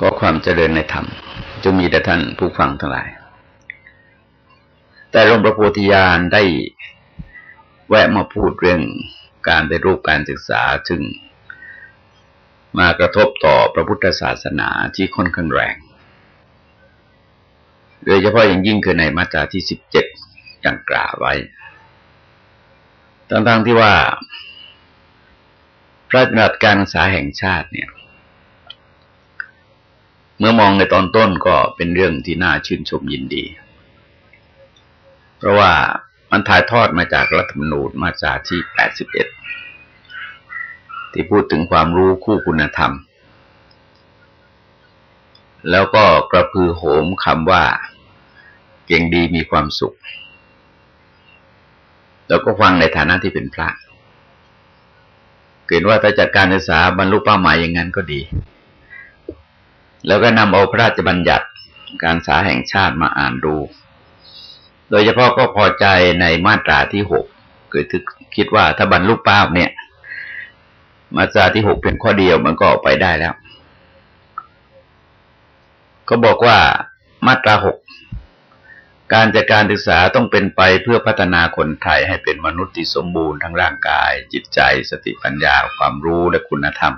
ก็ความเจริญในธรรมจะมีแต่ท่านผู้ฟังทั้งหลาย แต่หลวงประโพธิญาณได้แวะมาพูดเรื่องการได้รูปการศึกษาซึ่งมากระทบต่อพระพุทธศาสนาที่ค่อนข้างแรง โดยเฉพาะอย่างยิ่งคือในมาตราที่สิบเจ็ดอย่างกล่าวไว้ทั้งๆที่ว่า พระราชบัญญัติการศึกษาแห่งชาติเนี่ย เมื่อมองในตอนต้นก็เป็นเรื่องที่น่าชื่นชมยินดี เพราะว่ามันถ่ายทอดมาจากรัฐธรรมนูญมาจากที่แปดสิบเอ็ดที่พูดถึงความรู้คู่คุณธรรม แล้วก็กระพือโหมคำว่า เก่งดีมีความสุข แล้วก็ฟังในฐานะที่เป็นพระเกิดว่าถ้าจัดการศึกษาบรรลุเป้าหมายอย่างนั้นก็ดี แล้วก็นำเอาพระราชบัญญัติการสาแห่งชาติมาอ่านดู โดยเฉพาะก็พอใจในมาตราที่หกคือคิดว่าถ้าบรรลุป้าเนี่ย มาตราที่หกเป็นข้อเดียวมันก็ไปได้แล้ว ก็บอกว่ามาตราหกการจัดการศึกษาต้องเป็นไปเพื่อพัฒนาคนไทยให้เป็นมนุษย์ที่สมบูรณ์ทั้งร่างกาย จิตใจ สติปัญญา ความรู้และคุณธรรม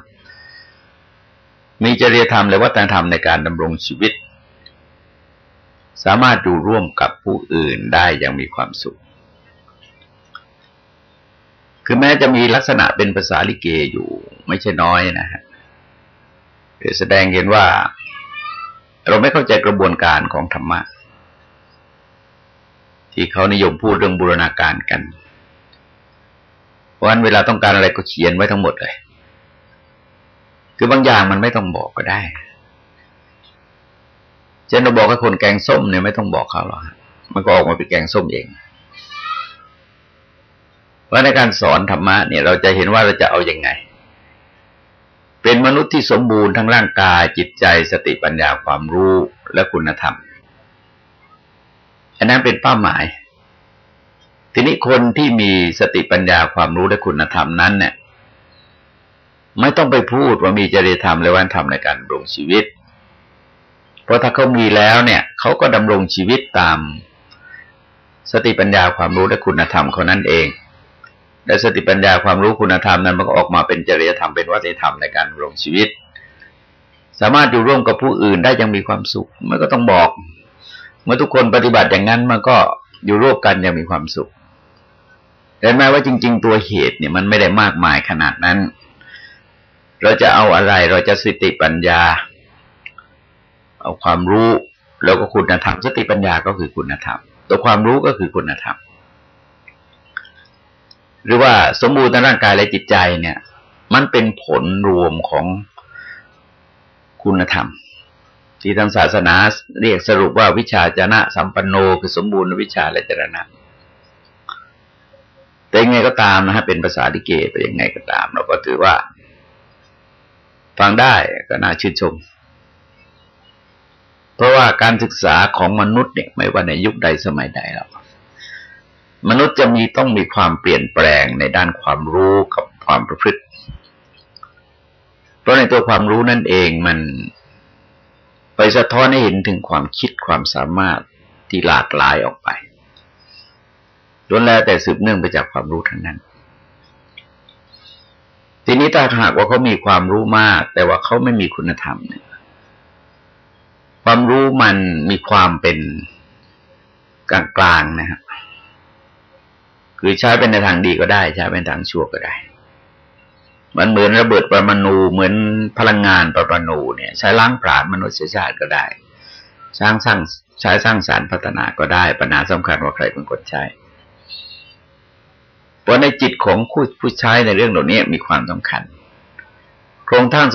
มีจริยธรรมและวัฒนธรรมในการดำรงชีวิต สามารถอยู่ร่วมกับผู้อื่นได้อย่างมีความสุข คือแม้จะมีลักษณะเป็นภาษาลิเกอยู่ไม่ใช่น้อยนะฮะแสดงเห็นว่าเราไม่เข้าใจกระบวนการของธรรมะ ที่เขานิยมพูดเรื่องบูรณาการกันวันเวลาต้องการอะไรก็เขียนไว้ทั้งหมดเลย คือบางอย่างมันไม่ต้องบอกก็ได้เช่นเราบอกให้คนแกงส้มเนี่ยไม่ต้องบอกเขาหรอกมันก็ออกมาเป็นแกงส้มเองเพราในการสอนธรรมะเนี่ย เราจะเห็นว่าเราจะเอาอยัางไง เป็นมนุษย์ที่สมบูรณ์ทั้งร่างกายจิตใจสติปัญญาความรู้และคุณธรรม อันนั้นเป็นเป้าหมาย ทีนี้คนที่มีสติปัญญาความรู้และคุณธรรมนั้นเนี่ย ไม่ต้องไปพูดว่ามีจริยธรรมและวัฒนธรรมในการดำรงชีวิต เพราะถ้าเขามีแล้วเนี่ยเขาก็ดำรงชีวิตตามสติปัญญาความรู้และคุณธรรมเขานั่นเองและสติปัญญาความรู้คุณธรรมนั้นมันก็ออกมาเป็นจริยธรรมเป็นวัฒนธรรมในการดำรงชีวิต สามารถอยู่ร่วมกับผู้อื่นได้ยังมีความสุขมันก็ต้องบอก เมื่อทุกคนปฏิบัติอย่างนั้นมันก็อยู่ร่วมกันยังมีความสุขแต่แม้ว่าจริง ๆ ตัวเหตุเนี่ยมันไม่ได้มากมายขนาดนั้น เราจะเอาอะไรเราจะสติปัญญา เอาความรู้แล้วก็คุณธรรม สติปัญญาก็คือคุณธรรม ตัวความรู้ก็คือคุณธรรม หรือว่าสมบูรณ์ในร่างกายและจิตใจเนี่ย มันเป็นผลรวมของคุณธรรม ที่ทางศาสนาเรียกสรุปว่าวิชาจนะสัมปันโนคือสมบูรณ์วิชาและจรณะแต่ยังไงก็ตามนะฮะเป็นภาษาดิเกตไปยังไงก็ตาม เราก็ถือว่า ฟังได้ก็น่าชื่นชม เพราะว่าการศึกษาของมนุษย์เนี่ยไม่ว่าในยุคใดสมัยใดหรอกมนุษย์จะมีต้องมีความเปลี่ยนแปลงในด้านความรู้กับความประพฤติ เพราะในตัวความรู้นั่นเองมันไปสะท้อนให้เห็นถึงความคิดความสามารถที่หลากหลายออกไปล้วนแล้วแต่สืบเนื่องไปจากความรู้ทั้งนั้น ทีนี้ถ้าหากว่าเขามีความรู้มาก แต่ว่าเขาไม่มีคุณธรรมเนี่ย ความรู้มันมีความเป็นกลางๆนะครับคือใช้เป็นในทางดีก็ได้ ใช้เป็นทางชั่วก็ได้ มันเหมือนระเบิดปรมาณูเหมือนพลังงานปรมาณูเนี่ย ใช้ล้างผลาญมนุษยชาติก็ได้ สร้างสร้างใช้สร้างสารพัฒนาก็ได้ปัญหาสำคัญว่าใครเป็นคนใช้ เพราะในจิตของผู้ผู้ใช้ในเรื่องเหล่านี้มีความสำคัญ โครงทาง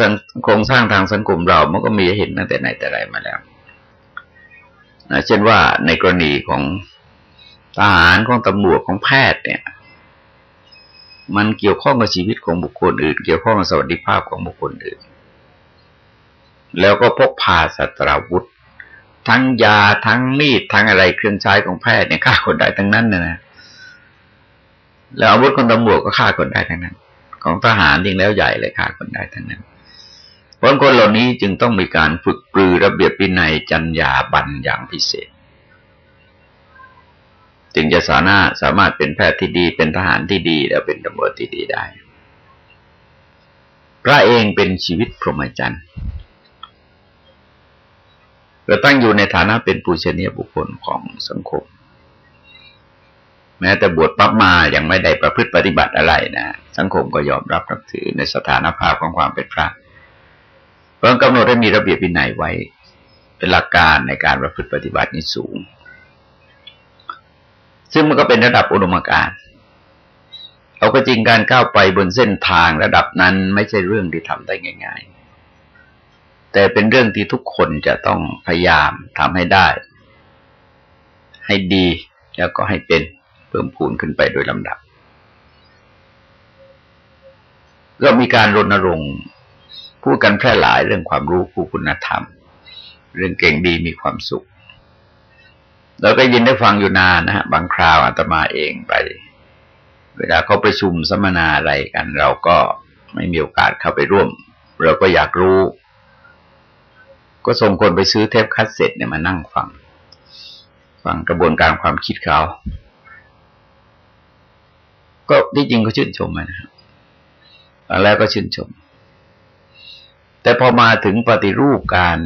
โครงสร้างทางสังคมเรามันก็มีเห็นตั้งแต่ไหนแต่ไรมาแล้วนะเช่นว่าในกรณีของทหารของตำรวจของแพทย์เนี่ย มันเกี่ยวข้องกับชีวิตของบุคคลอื่น เกี่ยวข้องกับสวัสดิภาพของบุคคลอื่น แล้วก็พกพาสัตราวุธ ทั้งยาทั้งมีดทั้งอะไรเครื่องใช้ของแพทย์เนี่ยฆ่าคนได้ทั้งนั้นนะนะ แล้วอาวุธของตำรวจก็ฆ่าคนได้ทั้งนั้น ของทหารจริงแล้วใหญ่เลยฆ่าคนได้ทั้งนั้นเพราะคนเหล่านี้จึงต้องมีการฝึกปรือระเบียบวินัยจัญญาบันอย่างพิเศษ จึงจะสามารถสามารถเป็นแพทย์ที่ดี เป็นทหารที่ดี และเป็นตำรวจที่ดีได้ พระเองเป็นชีวิตพรหมจรรย์ก็ตั้งอยู่ในฐานะเป็นปูชนียบุคคลของสังคม แม้แต่บวชปั๊บมายังไม่ได้ประพฤติปฏิบัติอะไรนะสังคมก็ยอมรับนับถือในสถานภาพของความเป็นพระเพราะกำหนดให้มีระเบียบวินัยไว้ เป็นหลักการในการประพฤติปฏิบัตินี้สูง ซึ่งมันก็เป็นระดับอุดมการณ์เอาก็จริงการก้าวไปบนเส้นทางระดับนั้นไม่ใช่เรื่องที่ทำได้ง่าย ๆ แต่เป็นเรื่องที่ทุกคนจะต้องพยายามทำให้ได้ ให้ดีแล้วก็ให้เป็น เพิ่มพูนขึ้นไปโดยลำดับ ก็มีการรณรงค์พูดกันแพร่หลายเรื่องความรู้ผู้คุณธรรม เรื่องเก่งดีมีความสุขเราก็ยินได้ฟังอยู่นานนะฮะบางคราวอาตมาเองไป เวลาเขาประชุมสัมมนาอะไรกัน เราก็ไม่มีโอกาสเข้าไปร่วม เราก็อยากรู้ ก็ส่งคนไปซื้อเทปคัสเซ็ตเนี่ยมานั่งฟัง ฟังกระบวนการความคิดเขา ก็ที่จริงก็ชื่นชมนะครับแล้วก็ชื่นชม แต่พอมาถึงปฏิรูปการ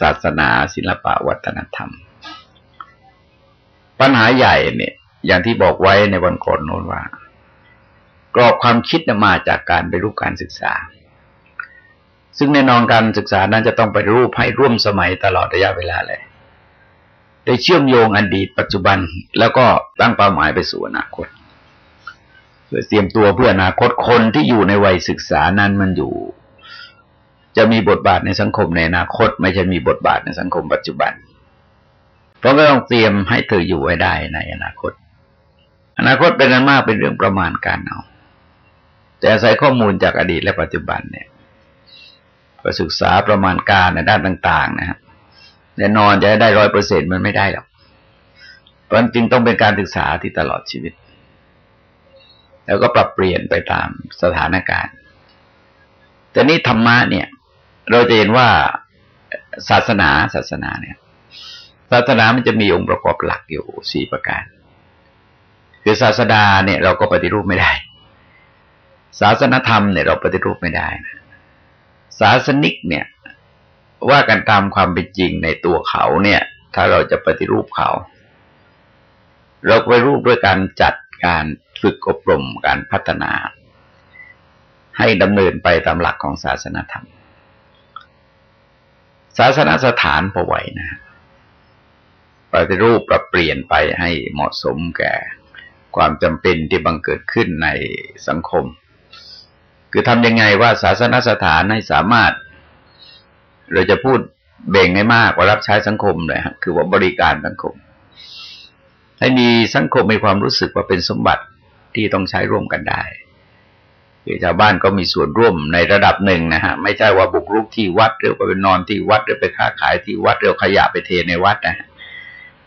ศาสนาศิลปะวัฒนธรรม ปัญหาใหญ่เนี่ย อย่างที่บอกไว้ในวันก่อนโน้นว่า กรอบความคิดมาจากการไปรูปการศึกษา ซึ่งแน่นอนการศึกษานั้นจะต้องไปรูปให้ร่วมสมัยตลอดระยะเวลาเลยได้เชื่อมโยงอดีตปัจจุบันแล้วก็ตั้งเป้าหมายไปสู่อนาคต เพื่อเตรียมตัวเพื่ออนาคตคนที่อยู่ในวัยศึกษานั้นมันอยู่ จะมีบทบาทในสังคมในอนาคต ไม่ใช่มีบทบาทในสังคมปัจจุบัน เพราะก็ต้องเตรียมให้เธออยู่ไว้ได้ในอนาคต อนาคตเป็นนั้นมากเป็นเรื่องประมาณการเอาแต่อาศัยข้อมูลจากอดีตและปัจจุบันเนี่ยก็ศึกษาประมาณการในด้านต่าง ๆ นะฮะแน่นอนจะได้ร้อยเปอร์เซ็นมันไม่ได้หรอกเพราะจริงต้องเป็นการศึกษาที่ตลอดชีวิต แล้วก็ปรับเปลี่ยนไปตามสถานการณ์ แต่นี่ธรรมะเนี่ย เราจะเห็นว่าศาสนาศาสนาเนี่ย ศาสนามันจะมีองค์ประกอบหลักอยู่สี่ประการ คือศาสดาเนี่ยเราก็ปฏิรูปไม่ได้ ศาสนธรรมเนี่ยเราปฏิรูปไม่ได้นะศาสนิกเนี่ย ว่ากันตามความเป็นจริงในตัวเขาเนี่ย ถ้าเราจะปฏิรูปเขา เราไปรูปด้วยการจัดการ ฝึกอบรมการพัฒนา ให้ดำเนินไปตามหลักของศาสนาธรรม ศาสนาสถานพอไหวนะปฏิรูปปรับเปลี่ยนไปให้เหมาะสมแก่ความจำเป็นที่บังเกิดขึ้นในสังคม คือทำยังไงว่าศาสนาสถานให้สามารถ เราจะพูดเบ่งให้มากว่ารับใช้สังคมเลยคือว่าบริการสังคม ให้มีสังคมมีความรู้สึกว่าเป็นสมบัติ ที่ต้องใช้ร่วมกันได้คือชาวบ้านก็มีส่วนร่วมในระดับหนึ่งนะฮะไม่ใช่ว่าบุกรุกที่วัดหรือไปนอนที่วัดหรือไปค้าขายที่วัดหรือขยะไปเทในวัดนะ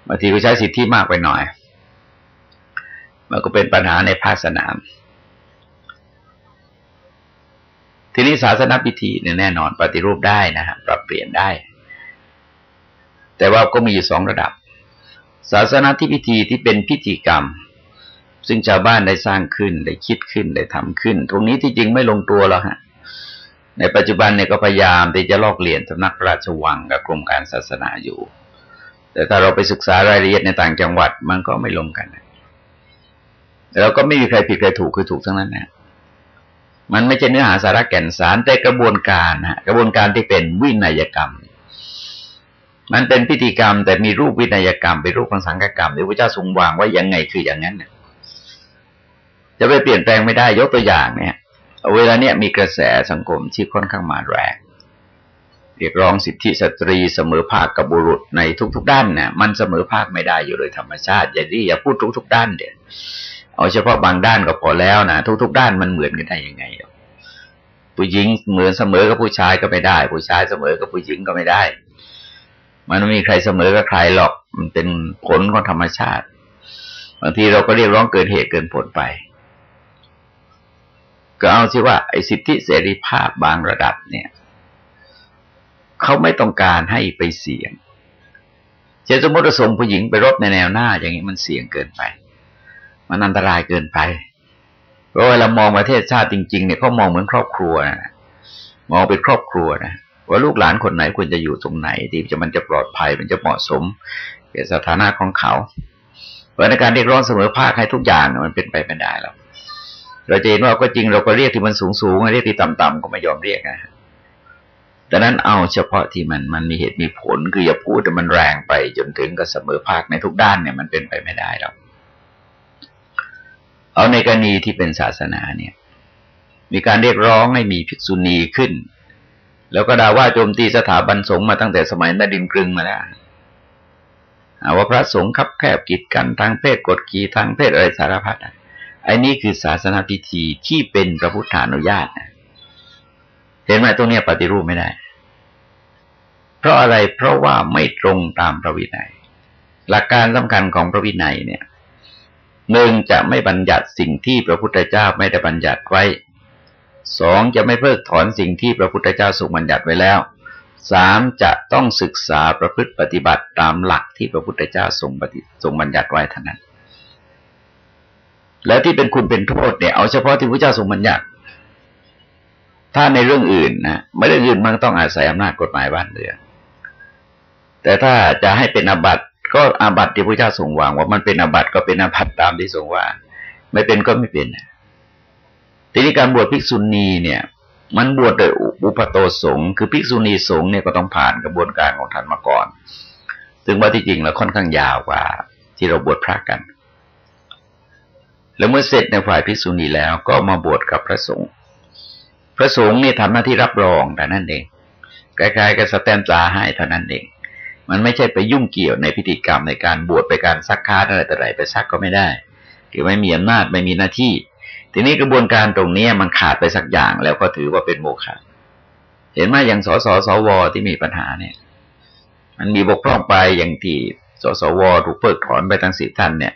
บางทีก็ใช้สิทธิมากไปหน่อย มันก็เป็นปัญหาในภาคสนาม ทีนี้ศาสนาพิธีเนี่ยแน่นอนปฏิรูปได้นะฮะปรับเปลี่ยนได้ แต่ว่าก็มีอยู่สองระดับ ศาสนาที่พิธีที่เป็นพิธีกรรม ซึ่งชาวบ้านได้สร้างขึ้นได้คิดขึ้นได้ทำขึ้น ตรงนี้ที่จริงไม่ลงตัวแล้วฮะในปัจจุบันเนี่ยก็พยายามที่จะลอกเลียนสำนักราชวังกับกรมการศาสนาอยู่ แต่ถ้าเราไปศึกษารายละเอียดในต่างจังหวัดมันก็ไม่ลงกันแล้วก็ไม่มีใครผิดใครถูกคือถูกทั้งนั้นนะมันไม่ใช่เนื้อหาสาระแก่นสารแต่กระบวนการนะกระบวนการที่เป็นวินัยกรรม มันเป็นพิธีกรรม แต่มีรูปวินัยกรรมเป็นรูปของสังฆกรรมที่พระเจ้าทรงวางไว้ยังไงคืออย่างนั้นเนี่ย จะไปเปลี่ยนแปลงไม่ได้ยกตัวอย่างเนี่ยเวลาเนี้ยมีกระแสสังคมที่ค่อนข้างมาแรงเรียกร้องสิทธิสตรีเสมอภาคกับบุรุษในทุก ๆ ด้านเนี่ยมันเสมอภาคไม่ได้อยู่โดยธรรมชาติ อย่าดีอย่าพูดทุก ๆ ด้านเดี๋ยวเอาเฉพาะบางด้านก็พอแล้วนะทุก ๆ ด้านมันเหมือนกันได้ยังไงผู้หญิงเหมือนเสมอกับผู้ชายก็ไม่ได้ ผู้ชายเสมอกับผู้หญิงก็ไม่ได้ มันไม่มีใครเสมอกับใครหรอก มันเป็นผลของธรรมชาติบางทีเราก็เรียกร้องเกินเหตุเกินผลไป ก็เอาสิว่าไอ้สิทธิเสรีภาพบางระดับเนี่ยเขาไม่ต้องการให้ไปเสี่ยงเช่นสมมติส่งผู้หญิงไปรบในแนวหน้า อย่างนี้มันเสี่ยงเกินไป มันอันตรายเกินไปเพราะเวลามองประเทศชาติจริง ๆ เนี่ยเขามองเหมือนครอบครัวนะมองเป็นครอบครัวนะว่าลูกหลานคนไหนควรจะอยู่ตรงไหนที่จะมันจะปลอดภัยมันจะเหมาะสมกี่ยวสถานะของเขาเพราะในการเรียกร้องเสมอภาคให้ทุกอย่างมันเป็นไปไม่ได้แล้ว เราจะเห็นว่าก็จริงเราก็เรียกที่มันสูงสูงเรียกที่ต่ำๆก็ไม่ยอมเรียกนะดังนั้นเอาเฉพาะที่มันมันมีเหตุมีผลคืออย่าพูดแต่มันแรงไปจนถึงกับเสมอภาคในทุกด้านเนี่ยมันเป็นไปไม่ได้หรอกเอาในกรณีที่เป็นศาสนาเนี่ย มีการเรียกร้องให้มีภิกษุณีขึ้น แล้วก็ด่าว่าโจมตีสถาบันสงฆ์มาตั้งแต่สมัยนดินกรึงมาแล้วว่าพระสงฆ์คับแคบกีดกันทางเพศกดขี่ทางเพศอะไรสารพัดไอ้นี่คือศาสนาพิธีที่เป็นพระพุทธานุญาตเห็นไหมตรงนี้ปฏิรูปไม่ได้ เพราะอะไรเพราะว่าไม่ตรงตามพระวินัย หลักการสำคัญของพระวินัยเนี่ยหนึ่งจะไม่บัญญัติสิ่งที่พระพุทธเจ้าไม่ได้บัญญัติไว้สองจะไม่เพิกถอนสิ่งที่พระพุทธเจ้าทรงบัญญัติไว้แล้วสามจะต้องศึกษาประพฤติปฏิบัติตามหลักที่พระพุทธเจ้าทรงปฏิทรงบัญญัติไว้เท่านั้น แล้วที่เป็นคุณเป็นโทษเนี่ยเอาเฉพาะที่พระเจ้าทรงบัญญัติถ้าในเรื่องอื่นนะไม่เรื่องอื่นมันต้องอาศัยอำนาจกฎหมายบ้านเมืองแต่ถ้าจะให้เป็นอาบัติก็อาบัติที่พระเจ้าทรงวางว่ามันเป็นอาบัติก็เป็นอาบัติตามที่ทรงว่า ไม่เป็นก็ไม่เป็นทีนี้การบวชภิกษุณีเนี่ย มันบวชโดยอุปโตสงคือภิกษุณีสงเนี่ยก็ต้องผ่านกระบวนการของท่านมาก่อน ซึ่งว่าที่จริงแล้วค่อนข้างยาวกว่า ที่เราบวชพระกัน แล้วเมื่อเสร็จในฝ่ายภิกษุณีแล้วก็มาบวชกับพระสงฆ์พระสงฆ์นี่ทำหน้าที่รับรองแต่นั่นเองคล้ายๆกับสแตมปลาให้เท่านั้นเอง มันไม่ใช่ไปยุ่งเกี่ยวในพิธีกรรมในการบวชไปการซักค้าอะไรแต่ไรไปซักก็ไม่ได้คือไม่มีอำนาจไม่มีหน้าที่ ทีนี้กระบวนการตรงนี้มันขาดไปสักอย่างแล้วก็ถือว่าเป็นโมฆะเห็นไหมอย่างสสสวที่มีปัญหาเนี่ย มันมีบกพร่องไปอย่างที่สสวถูกเพิกถอนไปทั้งสี่ท่านเนี่ย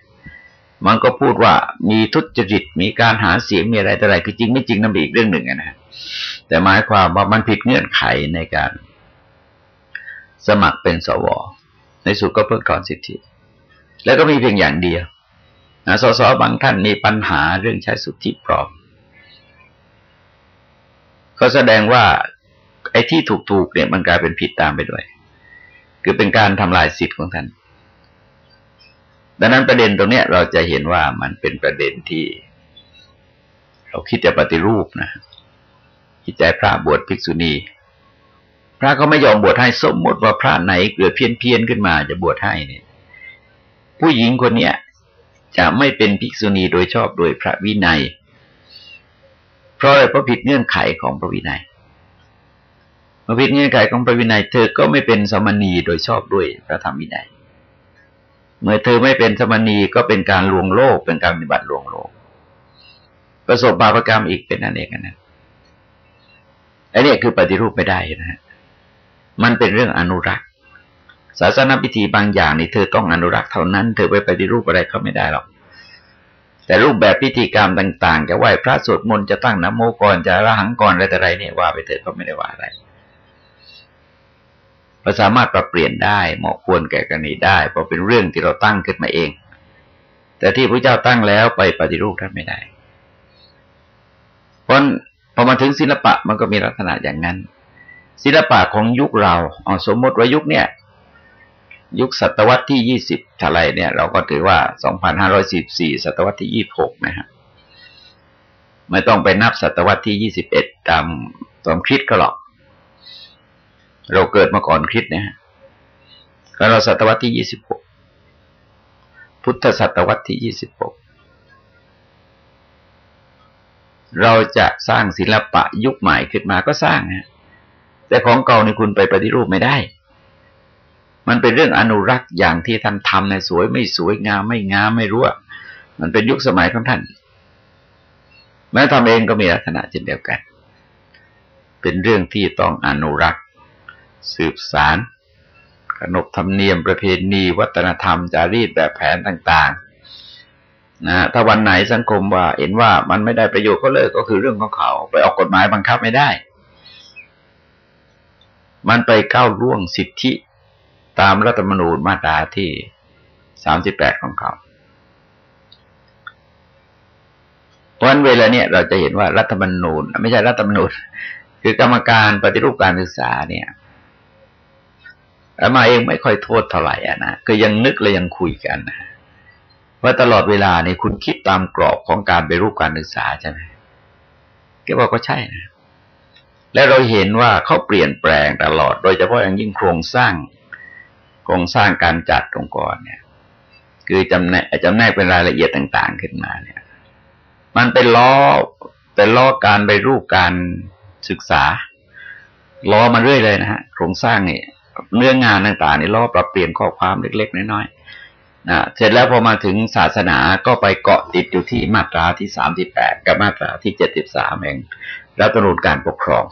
มันก็พูดว่ามีทุจริตมีการหาเสียงมีอะไรแต่อะไรคือจริงไม่จริงนั่นอีกเรื่องหนึ่งนะแต่หมายความว่ามันผิดเงื่อนไขในการ สมัครเป็นสว ในสุดก็เพิกถอนสิทธิ แล้วก็มีเพียงอย่างเดียวนะสสบางท่านมีปัญหาเรื่องใช้สุทธิปลอมก็แสดงว่าไอ้ที่ถูกๆเนี่ยมันกลายเป็นผิดตามไปด้วย คือเป็นการทำลายสิทธิ์ของท่าน ดังนั้นประเด็นตรงนี้เราจะเห็นว่ามันเป็นประเด็นที่ เราคิดจะปฏิรูปนะคิดใจพระบวชภิกษุณี พระก็ไม่ยอมบวชให้สมมติว่าพระไหนเกิดเพี้ยนเพียนขึ้นมาจะบวชให้เนี่ย ผู้หญิงคนเนี้ยจะไม่เป็นภิกษุณีโดยชอบโดยพระวินัย เพราะอะไรเพราะผิดเงื่อนไขของพระวินัยเมื่อผิดเงื่อนไขของพระวินัย เธอก็ไม่เป็นสมณีโดยชอบด้วยพระธรรมวินัย เมื่อเธอไม่เป็นสมณีก็เป็นการลวงโลก เป็นการปฏิบัติลวงโลก ประสบบาปกรรมอีกเป็นนั่นเองนะอันนี้คือปฏิรูปไม่ได้นะฮะมันเป็นเรื่องอนุรักษ์ ศาสนาพิธีบางอย่างนี่เธอต้องอนุรักษ์เท่านั้น เธอไปปฏิรูปอะไรเขาไม่ได้หรอกแต่รูปแบบพิธีกรรมต่าง ๆ จะไหว้พระสวดมนต์จะตั้งนโมก่อนจะระหังก่อนอะไรแต่ไรเนี่ยว่าไปเถอะก็ไม่ได้ว่าอะไร เราสามารถปรับเปลี่ยนได้เหมาะควรแก่กรณีได้เพราะเป็นเรื่องที่เราตั้งขึ้นมาเอง แต่ที่พระเจ้าตั้งแล้วไปปฏิรูปท่านไม่ได้ เพราะพอมาถึงศิลปะมันก็มีลักษณะอย่างนั้น ศิลปะของยุคเราเอาสมมติว่ายุคเนี้ยยุคศตวรรษที่ยี่สิบเท่าไรเนี่ย เราก็ถือว่าสองพันห้าร้อยสิบสี่ศตวรรษที่ยี่หกนะฮะไม่ต้องไปนับศตวรรษที่ยี่สิบเอ็ดตามตามคริสก็หรอก เราเกิดมาก่อนคริสนะฮะเราศตวรรษที่ยี่สิบหกพุทธศตวรรษที่ยี่สิบหกเราจะสร้างศิลปะยุคใหม่ขึ้นมาก็สร้างนะแต่ของเก่าในคุณไปปฏิรูปไม่ได้ มันเป็นเรื่องอนุรักษ์อย่างที่ท่านทำในสวยไม่สวยงามไม่งามไม่รู้มันเป็นยุคสมัยของท่าน แม้ทำเองก็มีลักษณะเช่นเดียวกัน เป็นเรื่องที่ต้องอนุรักษ์ สืบสารขนบธรรมเนียมประเพณีวัฒนธรรม จารีตแบบแผนต่างๆนะถ้าวันไหนสังคมว่า เห็นว่ามันไม่ได้ประโยชน์ก็เลิกก็คือเรื่องของเขา ไปออกกฎหมายบังคับไม่ได้ มันไปก้าวล่วงสิทธิตามรัฐธรรมนูญมาตราที่สามสิบแปดของเขาเพราะฉะนั้นเวลาเนี่ยเราจะเห็นว่ารัฐธรรมนูญ ไม่ใช่รัฐธรรมนูญ คือกรรมการปฏิรูปการศึกษาเนี่ย มาเองไม่ค่อยโทษเท่าไหร่อะนะคือยังนึกและยังคุยกันนะว่าตลอดเวลาเนี่ยคุณคิดตามกรอบของการไปรูปการศึกษาใช่ไหมแกบอกก็ใช่นะและเราเห็นว่าเขาเปลี่ยนแปลงตลอด โดยเฉพาะอย่างยิ่งโครงสร้างโครงสร้างการจัดองค์กรเนี่ย คือจำแนกจำแนกเป็นรายละเอียดต่าง ๆ ขึ้นมาเนี่ย มันเป็นล้อเป็นล้อการไปรูปการศึกษาล้อมาเรื่อยเลยนะฮะโครงสร้างเนี่ย เนื้องานต่างๆนี่ล้อปรับเปลี่ยนข้อความเล็ก ๆ น้อยๆนะเสร็จแล้วพอมาถึงศาสนาก็ไปเกาะติดอยู่ที่มาตราที่สามสิบแปดกับมาตราที่เจ็ดสิบสามเองรัฐธรรมนูญการปกครอง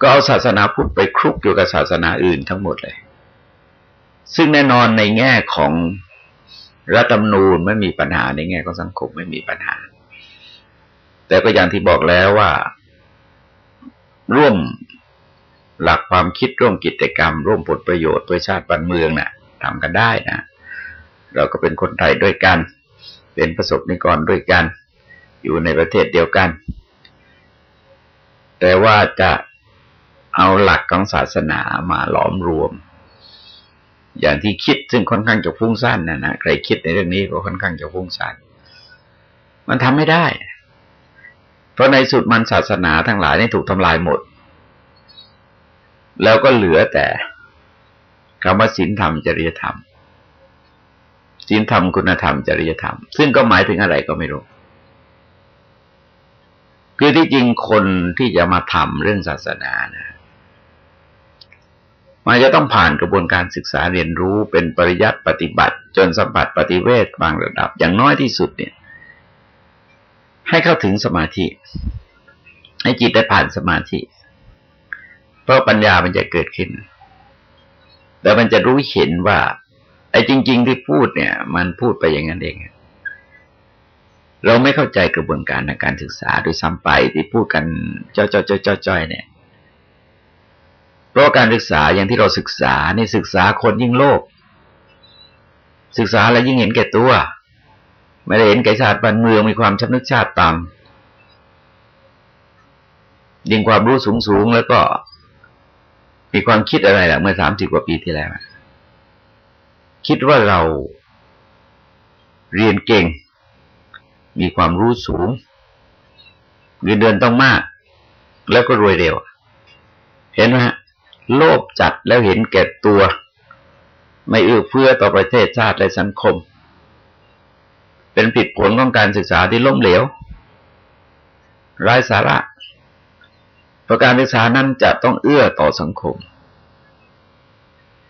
ก็เอาศาสนาพุทธไปคลุกอยู่กับศาสนาอื่นทั้งหมดเลย ซึ่งแน่นอนในแง่ของรัฐธรรมนูญไม่มีปัญหาในแง่ของสังคมไม่มีปัญหา แต่ก็อย่างที่บอกแล้วว่า ร่วม หลักความคิดร่วมกิจกรรม ร่วมผลประโยชน์ด้วยชาติบ้านเมืองนะ่ะทำกันได้นะ เราก็เป็นคนไทยด้วยกัน เป็นประสบนิกรด้วยกัน อยู่ในประเทศเดียวกัน แต่ว่าจะเอาหลักของศาสนามาหลอมรวม อย่างที่คิดซึ่งค่อนข้างจะฟุ้งซ่านนะนะใครคิดในเรื่องนี้ก็ค่อนข้างจะฟุ้งซ่านมันทำไม่ได้ เพราะในสุดมันศาสนาทั้งหลายนี่ถูกทำลายหมด แล้วก็เหลือแต่คำว่าศีลธรรมจริยธรรมศีลธรรมคุณธรรมจริยธรรม ซึ่งก็หมายถึงอะไรก็ไม่รู้ คือที่จริงคนที่จะมาทำเรื่องศาสนานะมันจะต้องผ่านกระบวนการศึกษาเรียนรู้เป็นปริยัติปฏิบัติ จนสัมผัสปฏิเวทบางระดับ อย่างน้อยที่สุดเนี่ย ให้เข้าถึงสมาธิ ให้จิตได้ผ่านสมาธิ เพราะปัญญามันจะเกิดขึ้นแต่มันจะรู้เห็นว่า ไอ้จริง ๆ ที่พูดเนี่ย มันพูดไปอย่างนั้นเอง เราไม่เข้าใจกระบวนการในการศึกษาโดยซ้ำไปที่พูดกันจ้อยๆๆๆเนี่ย เพราะการศึกษาอย่างที่เราศึกษาในศึกษาคนยิ่งโลภศึกษาแล้วยิ่งเห็นแก่ตัว ไม่ได้เห็นแก่ชาติบ้านเมืองมีความชำนึกชาติต่ำยิ่งความรู้สูงๆแล้วก็ มีความคิดอะไรล่ะ เมื่อสามสิบกว่าปีที่แล้ว คิดว่าเราเรียนเก่ง มีความรู้สูงเงินเดือนต้องมาก แล้วก็รวยเร็ว เห็นไหมฮะโลภจัดแล้วเห็นแก่ตัว ไม่เอื้อเฟื้อต่อประเทศชาติและสังคม เป็นผิดผลของการศึกษาที่ล้มเหลวไร้สาระ ประการศึกษานั้นจะต้องเอื้อต่อสังคม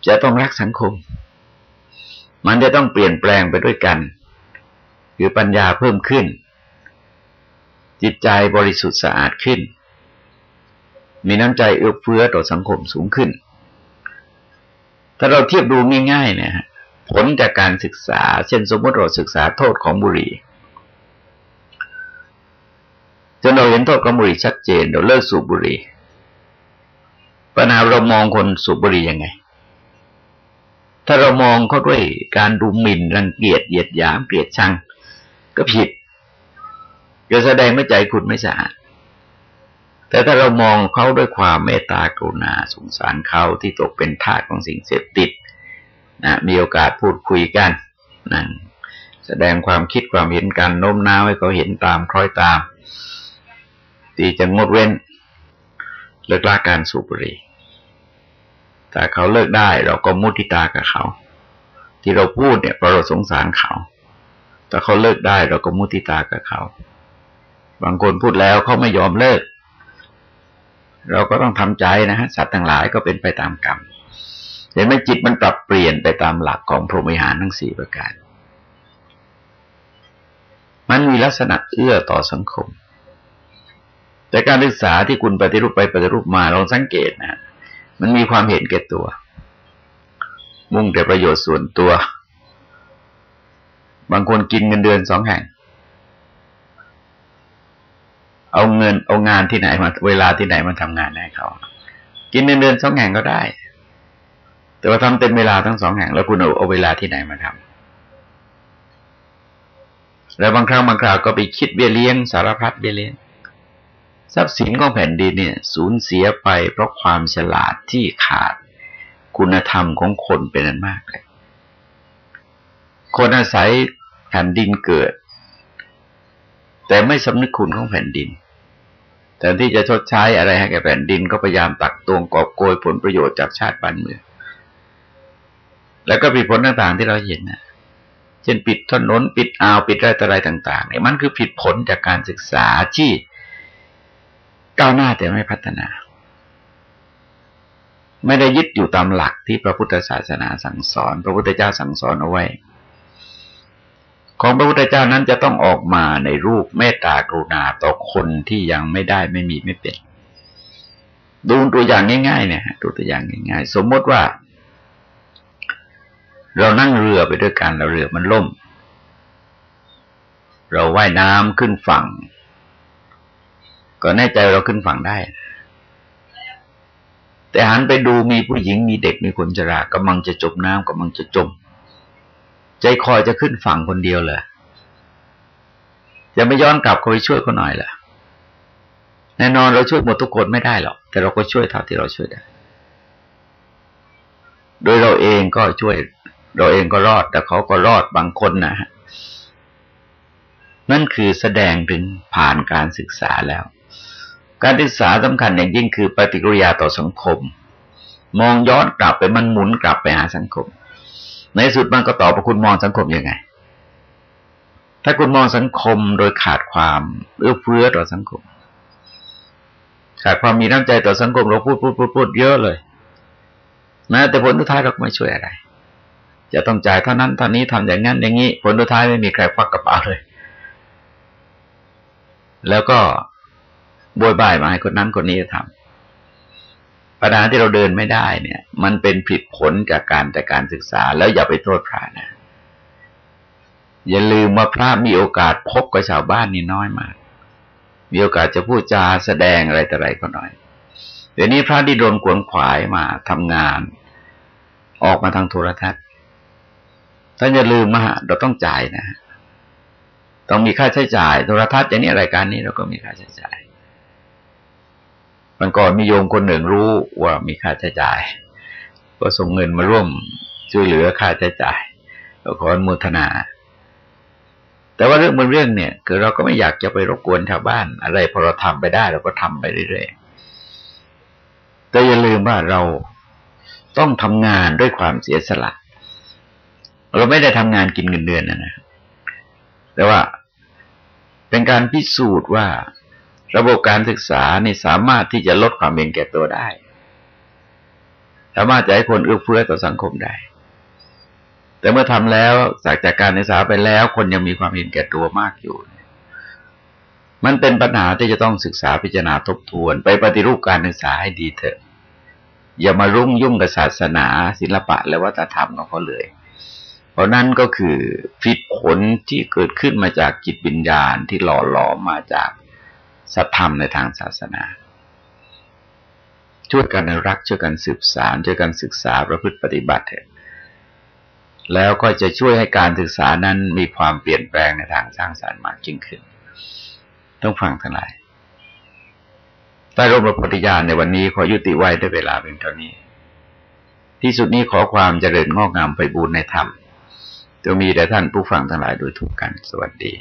จะต้องรักสังคม มันจะต้องเปลี่ยนแปลงไปด้วยกัน คือปัญญาเพิ่มขึ้น จิตใจบริสุทธิ์สะอาดขึ้น มีน้ำใจเอื้อเฟื้อต่อสังคมสูงขึ้น ถ้าเราเทียบดูง่ายๆเนี่ยผลจากการศึกษา เช่นสมมติเราศึกษาโทษของบุหรี่ จนเราเห็นโทษของบุหรี่ชัดเจนเราเลิกสูบบุหรี่ปัญหาเรามองคนสูบบุหรี่ยังไง ถ้าเรามองเขาด้วยการดูหมิ่นรังเกียจเหยียดหยามเกลียดชัง ก็ผิดจะแสดงไม่ใจคุณไม่สะอาดแต่ถ้าเรามองเขาด้วยความเมตตากรุณาสงสารเขาที่ตกเป็นทาสของสิ่งเสพติดนะมีโอกาสพูดคุยกันนะแสดงความคิดความเห็นกันโน้มน้าวให้เขาเห็นตามคล้อยตาม ที่จะงดเว้น เลิกละการสูบบุหรี่แต่เขาเลิกได้เราก็มุทิตากับเขา ที่เราพูดเนี่ยเพราะเราสงสารเขา แต่เขาเลิกได้เราก็มุทิตากับเขา บางคนพูดแล้วเขาไม่ยอมเลิก เราก็ต้องทำใจนะฮะสัตว์ทั้งหลายก็เป็นไปตามกรรมเห็นไหมจิตมันปรับเปลี่ยนไปตามหลักของพรหมิหารทั้งสี่ประการ มันมีลักษณะเอื้อต่อสังคม แต่การศึกษาที่คุณปฏิรูปไปปฏิรูปมาลองสังเกตนะมันมีความเห็นแก่ตัว มุ่งแต่ประโยชน์ส่วนตัว บางคนกินเงินเดือนสองแห่ง เอาเงินเอางานที่ไหนมา เวลาที่ไหนมาทำงานให้เขา กินเงินเดือนสองแห่งก็ได้ แต่ว่าทำเต็มเวลาทั้งสองแห่งแล้วคุณเอาเอาเวลาที่ไหนมาทำแล้วบางครั้งบางคราวก็ไปคิดเบี้ยเลี้ยงสารพัดเบี้ยเลี้ยง ทรัพย์สินของแผ่นดินเนี่ยสูญเสียไปเพราะความฉลาดที่ขาดคุณธรรมของคนเป็นอันมากเลย คนอาศัยแผ่นดินเกิด แต่ไม่สำนึกคุณของแผ่นดิน แต่ที่จะชดใช้อะไรให้แก่แผ่นดินก็พยายามตักตวงกอบโกยผลประโยชน์จากชาติบ้านเมืองแล้วก็มีผลต่างๆที่เราเห็นนะเช่นปิดถนนปิดอ่าวปิดอะไรต่ออะไรต่างๆเนี่ยมันคือผิดผลจากการศึกษาที่ ก้าวหน้าแต่ไม่พัฒนา ไม่ได้ยึดอยู่ตามหลักที่พระพุทธศาสนาสั่งสอน พระพุทธเจ้าสั่งสอนเอาไว้ ของพระพุทธเจ้านั้นจะต้องออกมาในรูปเมตตากรุณาต่อคนที่ยังไม่ได้ไม่มีไม่เป็น ดูตัวอย่างง่ายๆเนี่ยดูตัวอย่างง่ายๆ สมมติว่า เรานั่งเรือไปด้วยกันแล้วเรือมันล่ม เราว่ายน้ำขึ้นฝั่ง ก็แน่ใจเราขึ้นฝั่งได้ แต่หันไปดูมีผู้หญิงมีเด็กมีคนชรากำลังจะจมน้ำกำลังจะจม ใจคอยจะขึ้นฝั่งคนเดียวเลยจะไม่ย้อนกลับเขาไปช่วยเขาหน่อยล่ะแน่นอนเราช่วยหมดทุกคนไม่ได้หรอก แต่เราก็ช่วยเท่าที่เราช่วยได้ โดยเราเองก็ช่วย เราเองก็รอด แต่เขาก็รอดบางคนนะฮะนั่นคือแสดงถึงผ่านการศึกษาแล้ว การศึกษาสำคัญอย่างยิ่งคือปฏิกิริยาต่อสังคม มองย้อนกลับไปมันหมุนกลับไปหาสังคม ในสุดมันก็ตอบว่าคุณมองสังคมยังไง ถ้าคุณมองสังคมโดยขาดความเอื้อเฟื้อต่อสังคม ขาดความมีน้ำใจต่อสังคมเราพูดพูดพูดพูดเยอะเลยนะแต่ผลสุดท้ายเราไม่ช่วยอะไร จะต้องจ่ายเท่านั้นเท่านี้ทำอย่างนั้นอย่างนี้ ผลสุดท้ายไม่มีใครควักกระเป๋าเลย แล้วก็ บวยบายมาให้คนนั้นคนนี้ทำปัญหาที่เราเดินไม่ได้เนี่ย มันเป็นผิดผลจากการแต่การศึกษา แล้วอย่าไปโทษพระนะ อย่าลืมว่าพระมีโอกาสพบกับชาวบ้านนี่น้อยมาก มีโอกาสจะพูดจาแสดงอะไรแต่ไรก็น้อยเดี๋ยวนี้พระที่โดนขวนขวายมาทำงาน ออกมาทางโทรทัศน์ท่านอย่าลืมมาเราต้องจ่ายนะ ต้องมีค่าใช้จ่าย โทรทัศน์อย่างนี้รายการนี้เราก็มีค่าใช้จ่าย มันก่อนมีโยมคนหนึ่งรู้ว่ามีค่าใช้จ่าย ก็ส่งเงินมาร่วมช่วยเหลือค่าใช้จ่ายเราขออนุโมทนา แต่ว่าเรื่องบางเรื่องเนี่ย คือเราก็ไม่อยากจะไปรบกวนชาวบ้าน อะไรพอเราทำไปได้เราก็ทำไปเรื่อยๆแต่อย่าลืมว่าเราต้องทำงานด้วยความเสียสละ เราไม่ได้ทำงานกินเงินเดือนนะนะแต่ว่าเป็นการพิสูจน์ว่า ระบบการศึกษานี่สามารถที่จะลดความเห็นแก่ตัวได้ สามารถจะให้คนเอื้อเฟื้อต่อสังคมได้ แต่เมื่อทำแล้วจากจากการศึกษาไปแล้ว คนยังมีความเห็นแก่ตัวมากอยู่ มันเป็นปัญหาที่จะต้องศึกษาพิจารณาทบทวน ไปปฏิรูปการศึกษาให้ดีเถอะ อย่ามารุ่งยุ่งกับศาสนา ศิลปะ และวัฒนธรรมของเขาเลยเพราะนั้นก็คือผิดผลที่เกิดขึ้นมาจากจิตวิญญาณที่หล่อหลอมมาจาก สัตธรรมในทางศาสนา ช่วยกันรักช่วยกันสืบสารช่วยกันศึกษาประพฤติปฏิบัติเถอะแล้วก็จะช่วยให้การศึกษานั้นมีความเปลี่ยนแปลงในทางสร้างสารรค์มากยิ่งขึ้น ต้องฟังทั้งหลายใต้ร่มพระปฏิญาณในวันนี้ขอยุติไว้ด้วยเวลาเป็นเท่านี้ ที่สุดนี้ขอความเจริญงอกงามไปบูรณนธรรมจะมีแต่ท่านผู้ฟังทั้งหลายโดยทุกกัน สวัสดี